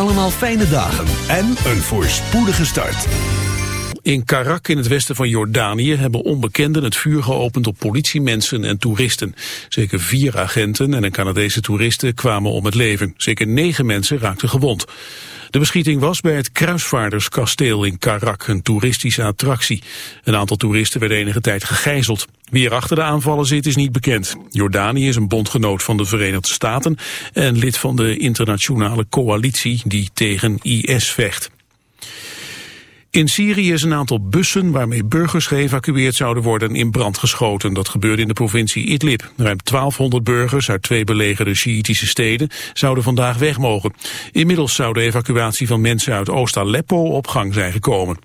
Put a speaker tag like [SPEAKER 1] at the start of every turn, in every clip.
[SPEAKER 1] allemaal fijne dagen en een voorspoedige start.
[SPEAKER 2] In Karak in het westen van Jordanië hebben onbekenden het vuur geopend op politiemensen en toeristen. Zeker vier agenten en een Canadese toeriste kwamen om het leven. Zeker negen mensen raakten gewond. De beschieting was bij het Kruisvaarderskasteel in Karak, een toeristische attractie. Een aantal toeristen werden enige tijd gegijzeld. Wie er achter de aanvallen zit is niet bekend. Jordanië is een bondgenoot van de Verenigde Staten en lid van de internationale coalitie die tegen IS vecht. In Syrië is een aantal bussen waarmee burgers geëvacueerd zouden worden in brand geschoten. Dat gebeurde in de provincie Idlib. Ruim 1200 burgers uit twee belegerde Sjiitische steden zouden vandaag weg mogen. Inmiddels zou de evacuatie van mensen uit Oost-Aleppo op gang zijn gekomen.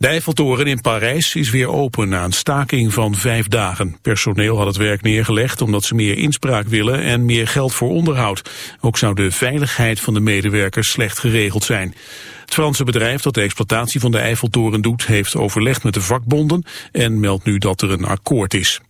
[SPEAKER 2] De Eiffeltoren in Parijs is weer open na een staking van vijf dagen. Personeel had het werk neergelegd omdat ze meer inspraak willen en meer geld voor onderhoud. Ook zou de veiligheid van de medewerkers slecht geregeld zijn. Het Franse bedrijf dat de exploitatie van de Eiffeltoren doet... heeft overlegd met de vakbonden en meldt nu dat er een akkoord is.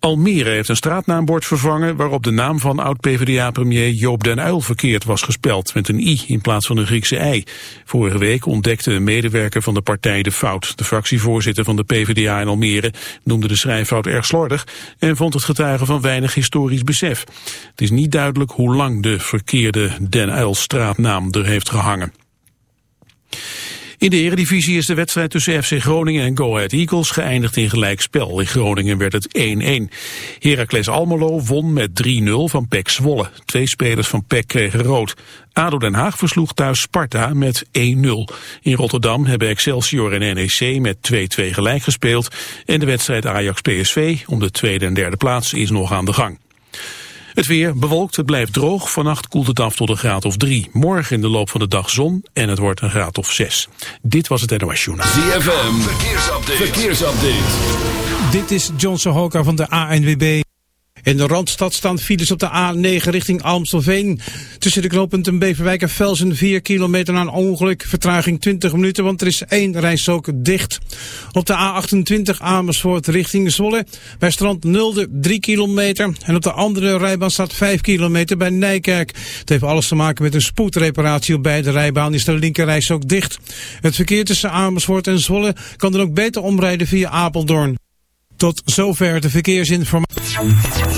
[SPEAKER 2] Almere heeft een straatnaambord vervangen waarop de naam van oud-PVDA-premier Joop den Uyl verkeerd was gespeld met een i in plaats van een Griekse ei. Vorige week ontdekte een medewerker van de partij de fout. De fractievoorzitter van de PVDA in Almere noemde de schrijffout erg slordig en vond het getuigen van weinig historisch besef. Het is niet duidelijk hoe lang de verkeerde den Uyl straatnaam er heeft gehangen. In de eredivisie is de wedstrijd tussen FC Groningen en Go Ahead Eagles geëindigd in gelijkspel. In Groningen werd het 1-1. Heracles Almelo won met 3-0 van PEC Zwolle. Twee spelers van PEC kregen rood. ADO Den Haag versloeg thuis Sparta met 1-0. In Rotterdam hebben Excelsior en NEC met 2-2 gelijk gespeeld. En de wedstrijd Ajax-PSV om de tweede en derde plaats is nog aan de gang. Het weer bewolkt, het blijft droog. Vannacht koelt het af tot een graad of drie. Morgen in de loop van de dag zon en het wordt een graad of zes. Dit was het NOS Journaal.
[SPEAKER 3] ZFM, verkeersupdate. verkeersupdate.
[SPEAKER 4] Dit is John Sohoka van de ANWB. In de Randstad staan files op de A9 richting Amstelveen. Tussen de knooppunten Beverwijk en Velsen 4 kilometer na een ongeluk. Vertraging 20 minuten, want er is één rijstrook dicht. Op de A28 Amersfoort richting Zwolle. Bij strand Nulde 3 kilometer. En op de andere rijbaan staat 5 kilometer bij Nijkerk. Het heeft alles te maken met een spoedreparatie op beide rijbaan. Is de linkerrijstrook dicht. Het verkeer tussen Amersfoort en Zwolle kan dan ook beter omrijden via Apeldoorn. Tot zover de verkeersinformatie.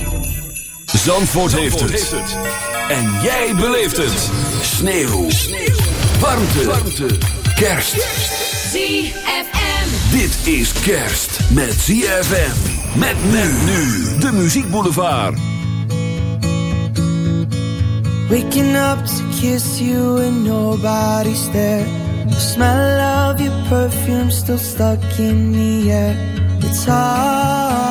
[SPEAKER 3] Zandvoort, heeft, het. En jij beleeft het. Sneeuw. Warmte. Warmte. Kerst.
[SPEAKER 5] ZFM.
[SPEAKER 3] Dit is kerst met ZFM. Met men nu. De Muziek Boulevard.
[SPEAKER 6] Waking up to kiss you and nobody's there. The smell of your perfume still stuck in the air. It's hard.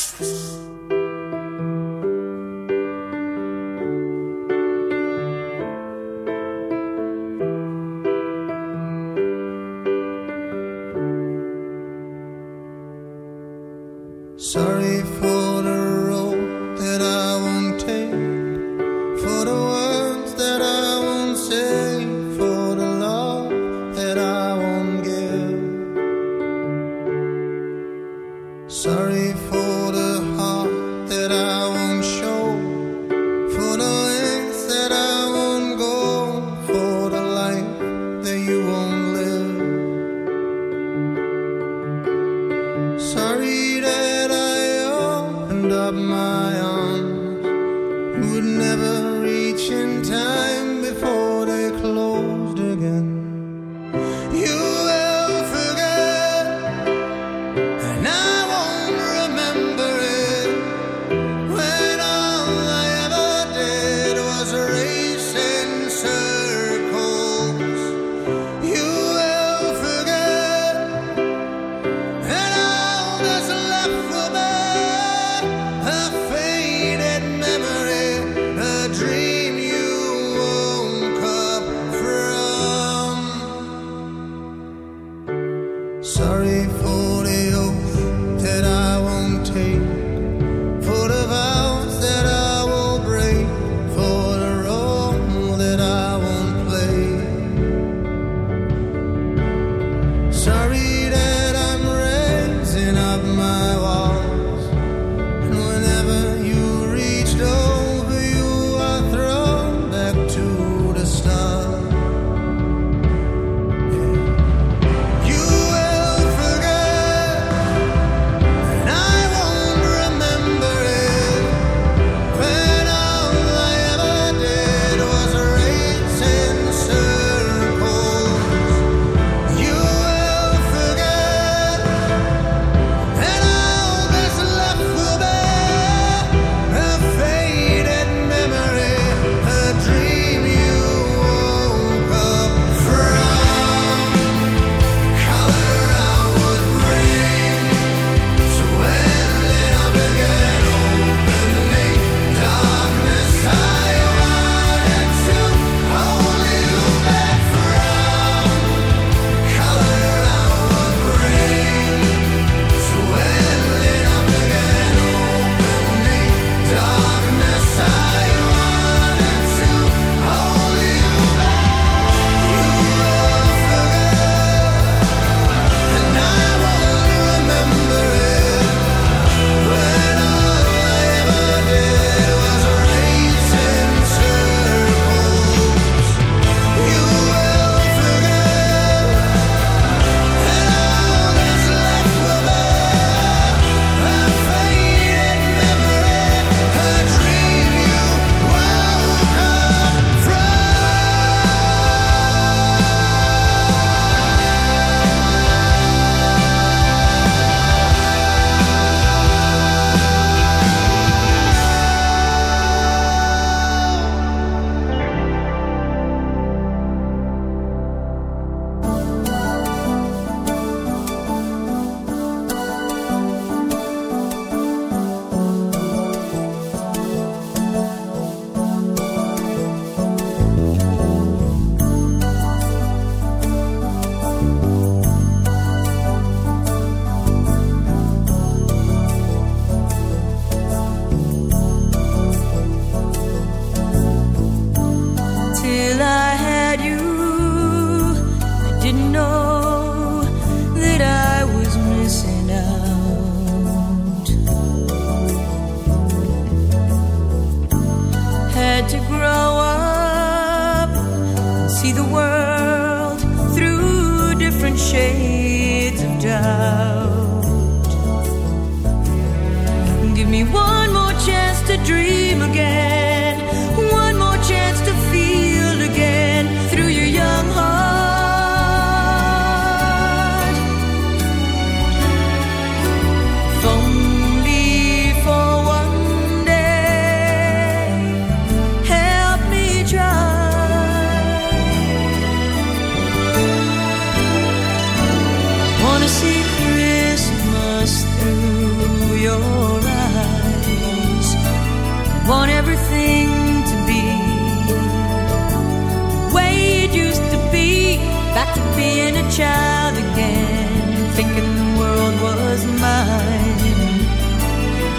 [SPEAKER 7] Sorry for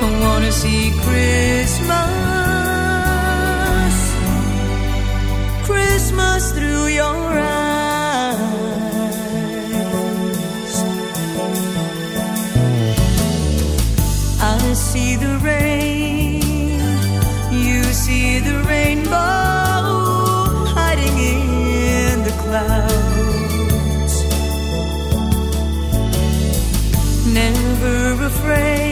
[SPEAKER 7] I
[SPEAKER 8] wanna see Christmas, Christmas through your eyes. I see the rain, you see the rainbow hiding in the clouds. Never afraid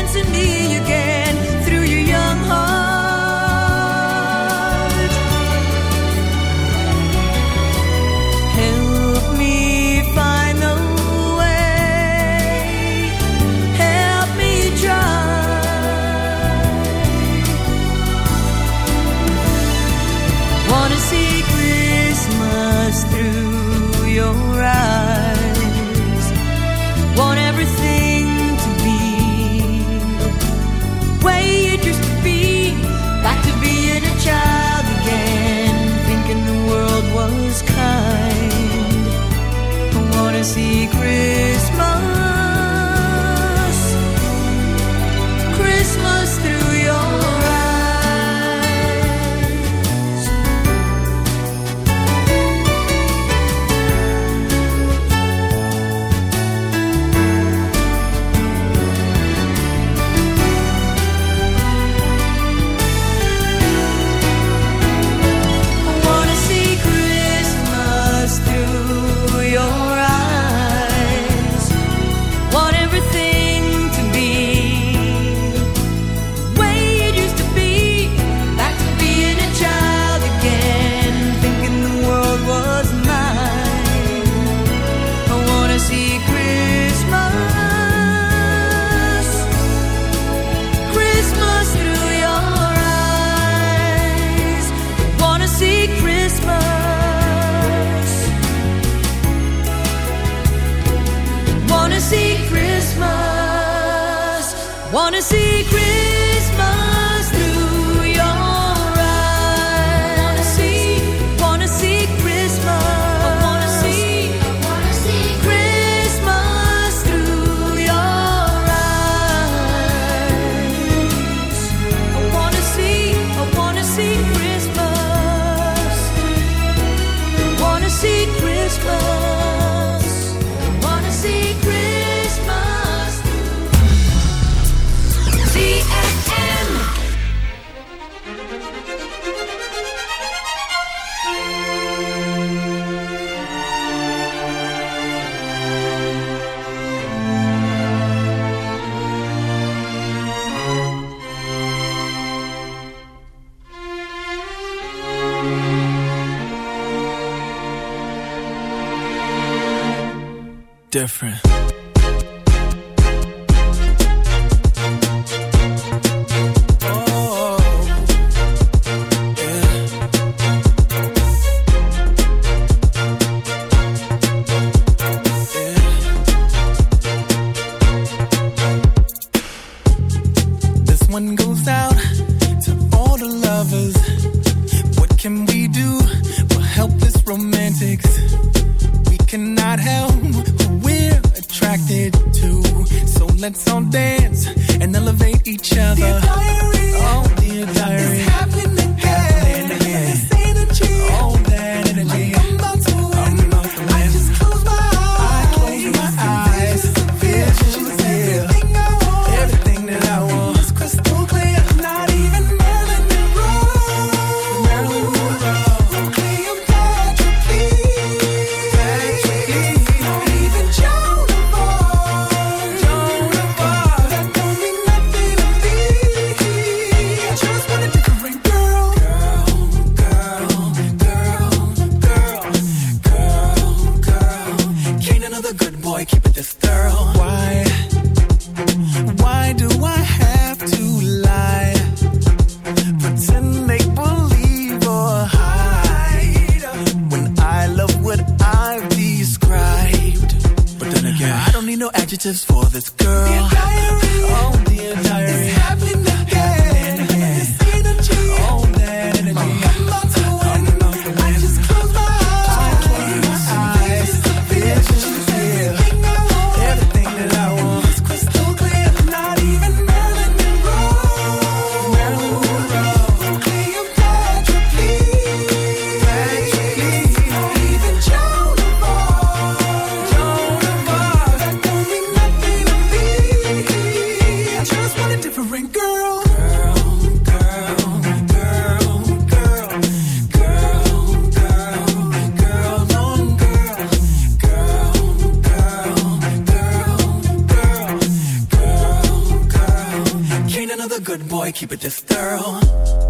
[SPEAKER 9] keep it just
[SPEAKER 10] thorough.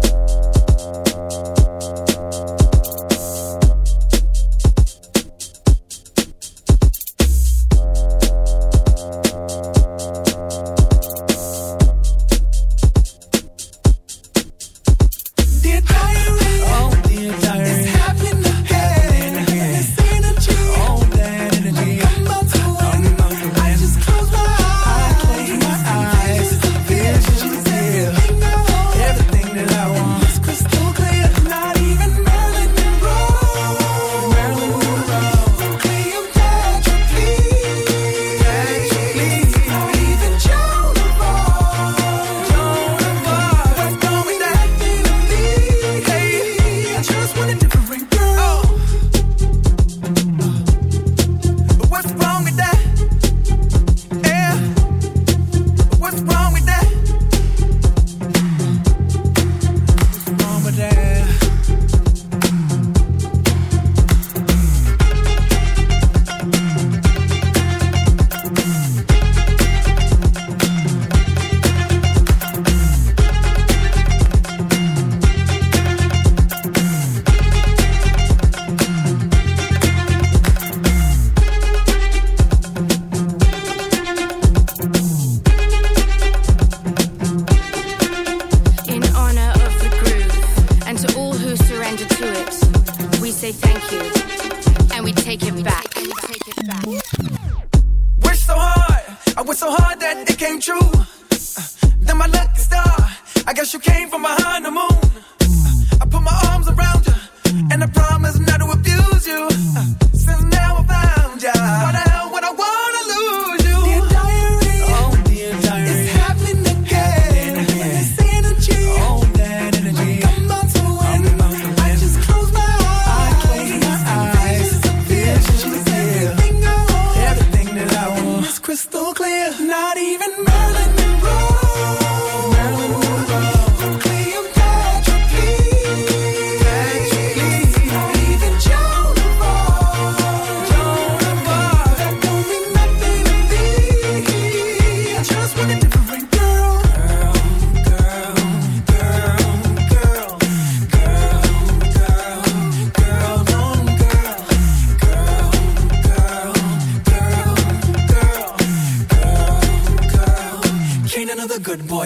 [SPEAKER 9] was so hard that it came true. Uh, then my lucky star, I guess you came from behind the moon. Uh, I put my arms around you, and I promise not to abuse you. Uh,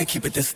[SPEAKER 9] keep it this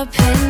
[SPEAKER 11] Wants your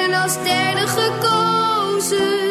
[SPEAKER 12] als derde gekozen.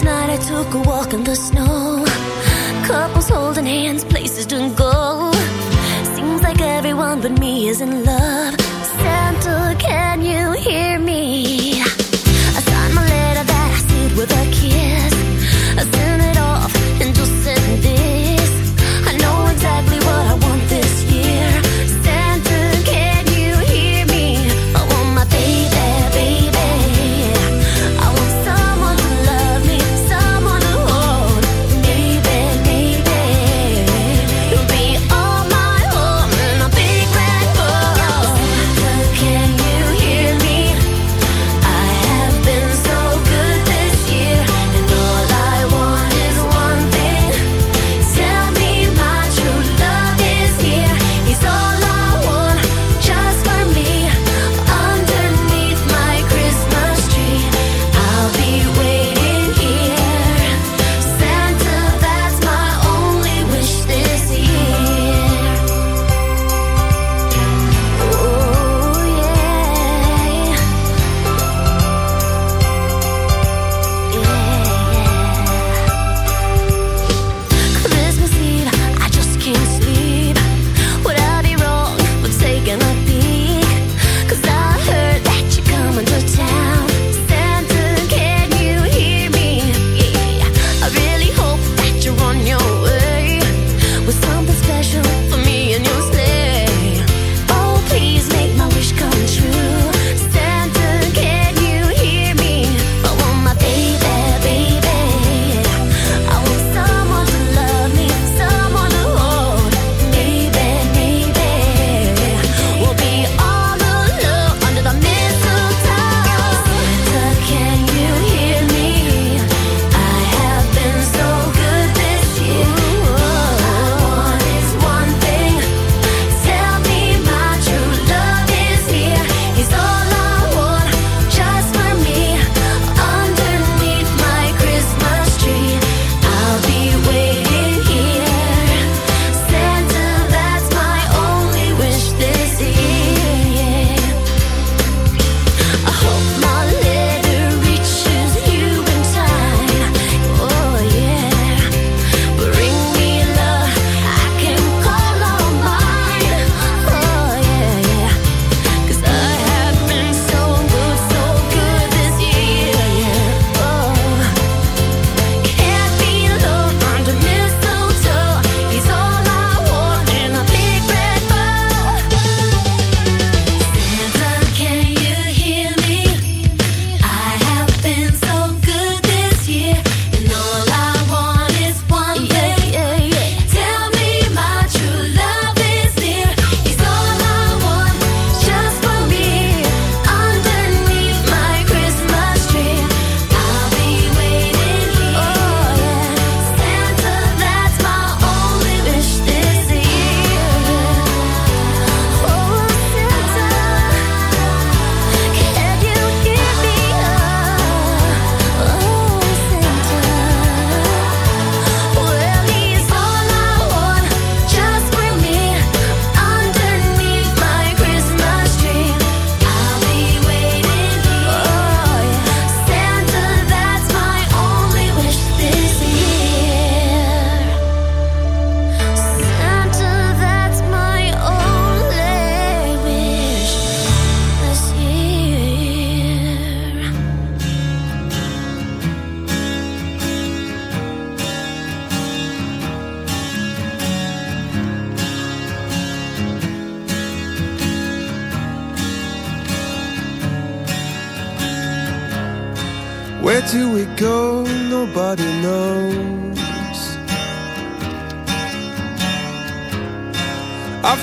[SPEAKER 13] Last night I took a walk in the snow. Couples holding hands, places to go. Seems like everyone but me is in love. Santa, can you hear me? I signed my letter that I sealed with a